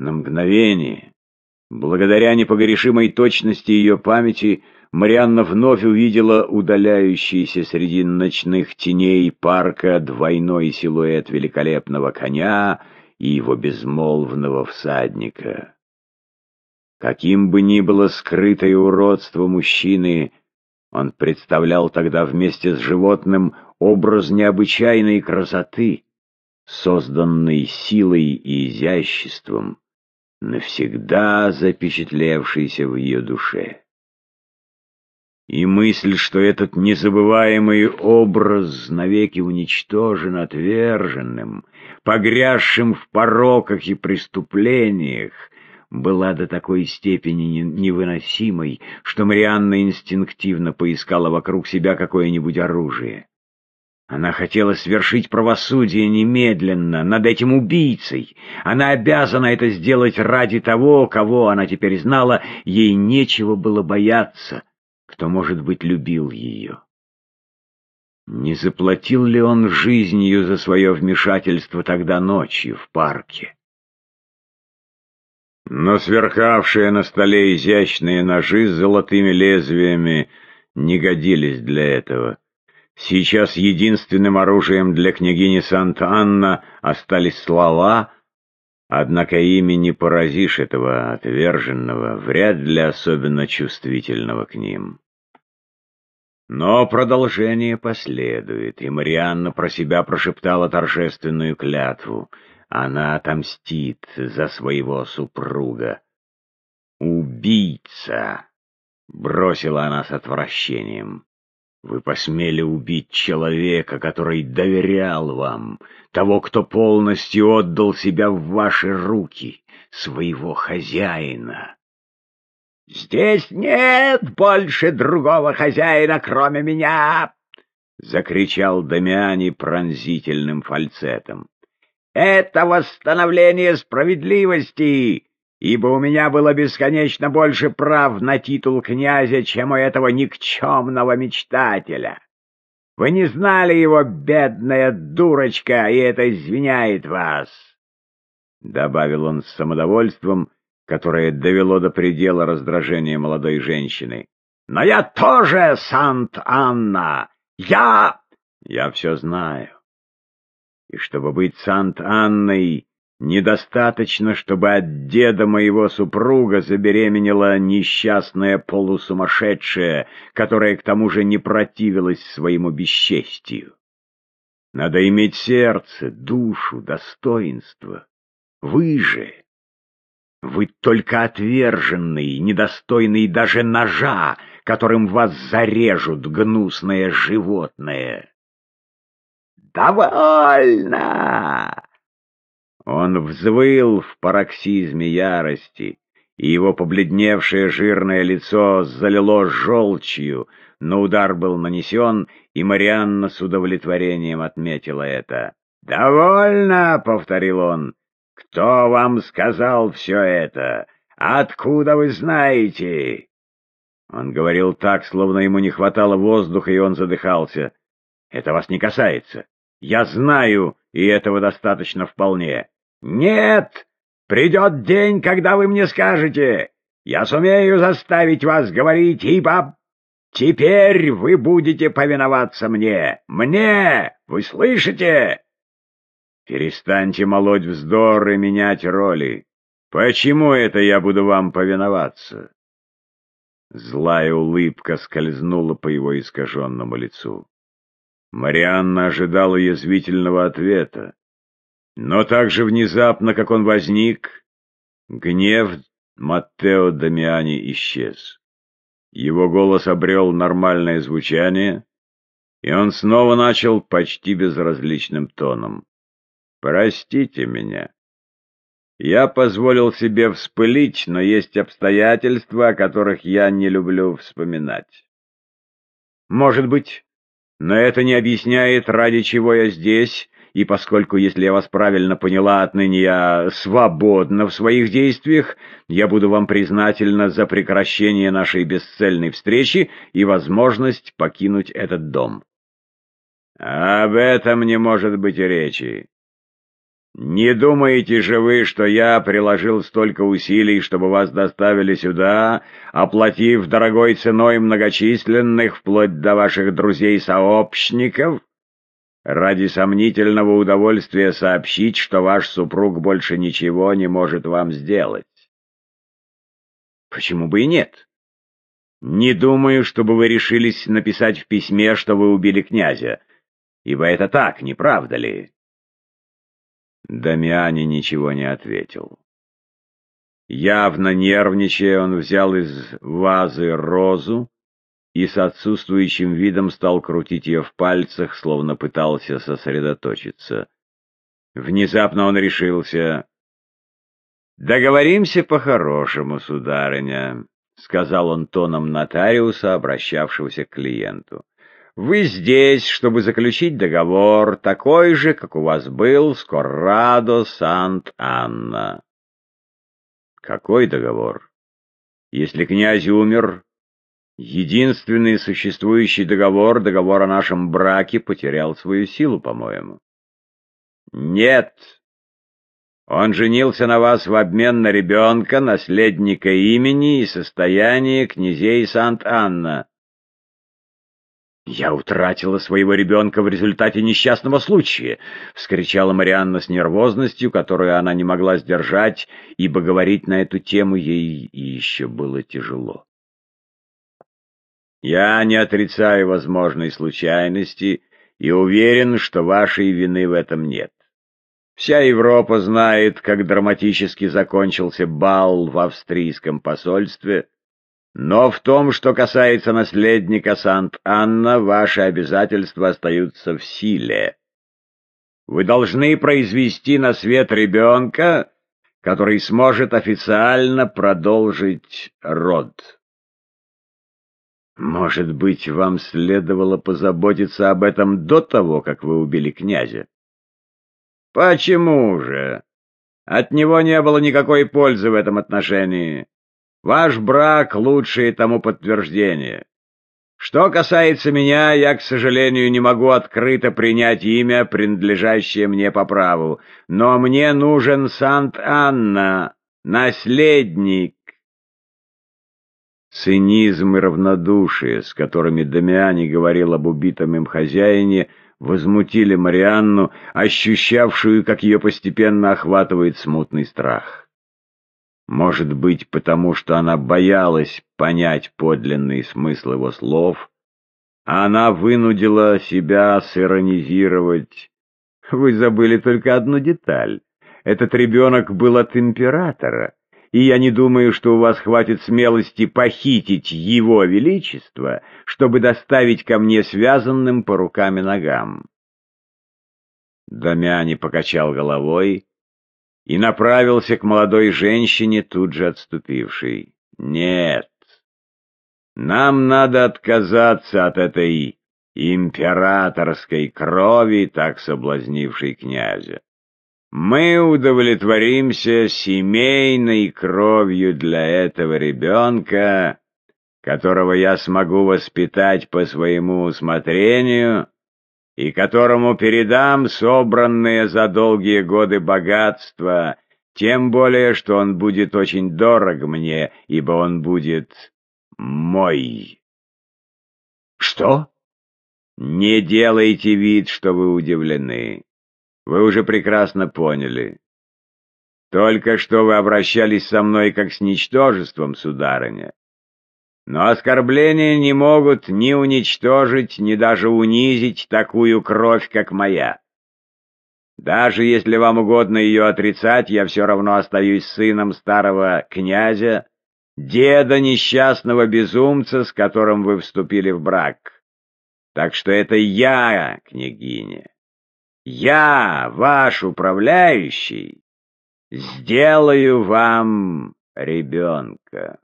На мгновение, благодаря непогрешимой точности ее памяти, Марианна вновь увидела удаляющийся среди ночных теней парка двойной силуэт великолепного коня и его безмолвного всадника. Каким бы ни было скрытое уродство мужчины, он представлял тогда вместе с животным образ необычайной красоты, созданной силой и изяществом, навсегда запечатлевшейся в ее душе. И мысль, что этот незабываемый образ навеки уничтожен отверженным, погрязшим в пороках и преступлениях, была до такой степени невыносимой, что Марианна инстинктивно поискала вокруг себя какое-нибудь оружие. Она хотела свершить правосудие немедленно над этим убийцей. Она обязана это сделать ради того, кого она теперь знала, ей нечего было бояться, кто, может быть, любил ее. Не заплатил ли он жизнью за свое вмешательство тогда ночью в парке? Но сверкавшие на столе изящные ножи с золотыми лезвиями не годились для этого. Сейчас единственным оружием для княгини Санта-Анна остались слова, однако ими не поразишь этого отверженного, вряд ли особенно чувствительного к ним. Но продолжение последует, и Марианна про себя прошептала торжественную клятву — она отомстит за своего супруга. «Убийца!» — бросила она с отвращением. «Вы посмели убить человека, который доверял вам, того, кто полностью отдал себя в ваши руки, своего хозяина». «Здесь нет больше другого хозяина, кроме меня!» — закричал Дамиани пронзительным фальцетом. Это восстановление справедливости, ибо у меня было бесконечно больше прав на титул князя, чем у этого никчемного мечтателя. Вы не знали его, бедная дурочка, и это извиняет вас. Добавил он с самодовольством, которое довело до предела раздражения молодой женщины. «Но я тоже Сант-Анна! Я...» «Я все знаю. И чтобы быть Сант-Анной, недостаточно, чтобы от деда моего супруга забеременела несчастная полусумасшедшая, которая к тому же не противилась своему бесчестию. Надо иметь сердце, душу, достоинство. Вы же... Вы только отверженный, недостойный даже ножа, которым вас зарежут, гнусное животное. «Довольно!» Он взвыл в пароксизме ярости, и его побледневшее жирное лицо залило желчью, но удар был нанесен, и Марианна с удовлетворением отметила это. «Довольно!» — повторил он. «Кто вам сказал все это? Откуда вы знаете?» Он говорил так, словно ему не хватало воздуха, и он задыхался. «Это вас не касается. Я знаю, и этого достаточно вполне. Нет! Придет день, когда вы мне скажете. Я сумею заставить вас говорить, ибо теперь вы будете повиноваться мне. Мне! Вы слышите? Перестаньте молоть вздор и менять роли. Почему это я буду вам повиноваться? Злая улыбка скользнула по его искаженному лицу. Марианна ожидала язвительного ответа. Но так же внезапно, как он возник, гнев Маттео Дамиани исчез. Его голос обрел нормальное звучание, и он снова начал почти безразличным тоном. «Простите меня. Я позволил себе вспылить, но есть обстоятельства, о которых я не люблю вспоминать. Может быть, но это не объясняет, ради чего я здесь, и поскольку, если я вас правильно поняла, отныне я свободна в своих действиях, я буду вам признательна за прекращение нашей бесцельной встречи и возможность покинуть этот дом. Об этом не может быть речи. Не думаете же вы, что я приложил столько усилий, чтобы вас доставили сюда, оплатив дорогой ценой многочисленных, вплоть до ваших друзей-сообщников, ради сомнительного удовольствия сообщить, что ваш супруг больше ничего не может вам сделать? Почему бы и нет? Не думаю, чтобы вы решились написать в письме, что вы убили князя, ибо это так, не правда ли? Дамиани ничего не ответил. Явно нервничая, он взял из вазы розу и с отсутствующим видом стал крутить ее в пальцах, словно пытался сосредоточиться. Внезапно он решился. «Договоримся по-хорошему, сударыня», — сказал он тоном нотариуса, обращавшегося к клиенту. Вы здесь, чтобы заключить договор, такой же, как у вас был с Коррадо Сант-Анна. Какой договор? Если князь умер, единственный существующий договор, договор о нашем браке, потерял свою силу, по-моему. Нет. Он женился на вас в обмен на ребенка, наследника имени и состояния князей Сант-Анна. «Я утратила своего ребенка в результате несчастного случая!» — вскричала Марианна с нервозностью, которую она не могла сдержать, ибо говорить на эту тему ей еще было тяжело. «Я не отрицаю возможной случайности и уверен, что вашей вины в этом нет. Вся Европа знает, как драматически закончился бал в австрийском посольстве, но в том, что касается наследника Сант-Анна, ваши обязательства остаются в силе. Вы должны произвести на свет ребенка, который сможет официально продолжить род. Может быть, вам следовало позаботиться об этом до того, как вы убили князя? Почему же? От него не было никакой пользы в этом отношении. Ваш брак — лучшее тому подтверждение. Что касается меня, я, к сожалению, не могу открыто принять имя, принадлежащее мне по праву, но мне нужен Сант-Анна, наследник. Цинизм и равнодушие, с которыми Дамиани говорил об убитом им хозяине, возмутили Марианну, ощущавшую, как ее постепенно охватывает смутный страх. Может быть, потому что она боялась понять подлинный смысл его слов, а она вынудила себя сиронизировать. Вы забыли только одну деталь. Этот ребенок был от императора, и я не думаю, что у вас хватит смелости похитить его величество, чтобы доставить ко мне связанным по рукам и ногам. Дамяне покачал головой, и направился к молодой женщине, тут же отступившей. «Нет, нам надо отказаться от этой императорской крови, так соблазнившей князя. Мы удовлетворимся семейной кровью для этого ребенка, которого я смогу воспитать по своему усмотрению, и которому передам собранные за долгие годы богатства, тем более, что он будет очень дорог мне, ибо он будет мой. Что? Не делайте вид, что вы удивлены. Вы уже прекрасно поняли. Только что вы обращались со мной как с ничтожеством, сударыня. Но оскорбления не могут ни уничтожить, ни даже унизить такую кровь, как моя. Даже если вам угодно ее отрицать, я все равно остаюсь сыном старого князя, деда несчастного безумца, с которым вы вступили в брак. Так что это я, княгиня, я, ваш управляющий, сделаю вам ребенка.